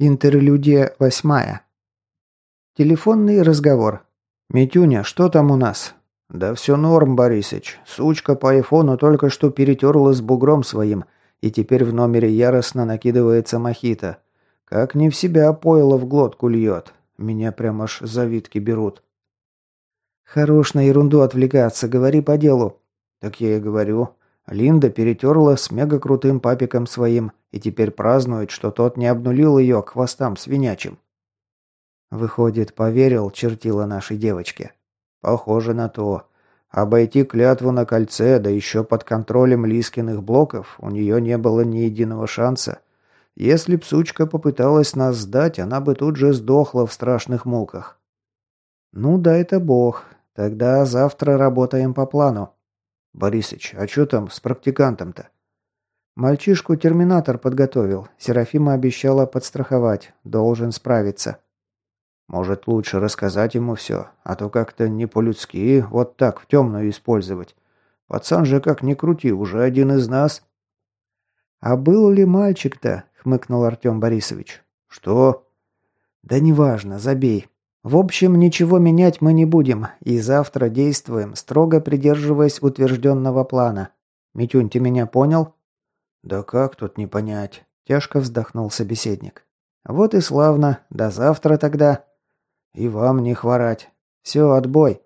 Интерлюдия восьмая. Телефонный разговор. «Митюня, что там у нас?» «Да все норм, Борисыч. Сучка по айфону только что перетерла с бугром своим, и теперь в номере яростно накидывается мохито. Как не в себя пойло в глотку льет. Меня прям аж завидки берут». «Хорош на ерунду отвлекаться, говори по делу». «Так я и говорю. Линда перетерла с мега крутым папиком своим и теперь празднует, что тот не обнулил ее к хвостам свинячим. Выходит, поверил чертила нашей девочке. Похоже на то. Обойти клятву на кольце, да еще под контролем Лискиных блоков, у нее не было ни единого шанса. Если б сучка попыталась нас сдать, она бы тут же сдохла в страшных муках. Ну да, это бог. Тогда завтра работаем по плану. «Борисыч, а что там с практикантом-то?» «Мальчишку терминатор подготовил. Серафима обещала подстраховать. Должен справиться». «Может, лучше рассказать ему все, а то как-то не по-людски вот так в темную использовать. Пацан же как ни крути, уже один из нас». «А был ли мальчик-то?» — хмыкнул Артем Борисович. «Что?» «Да неважно, забей. В общем, ничего менять мы не будем, и завтра действуем, строго придерживаясь утвержденного плана. Митюнь, ты меня понял?» «Да как тут не понять?» – тяжко вздохнул собеседник. «Вот и славно. До завтра тогда». «И вам не хворать. Все, отбой».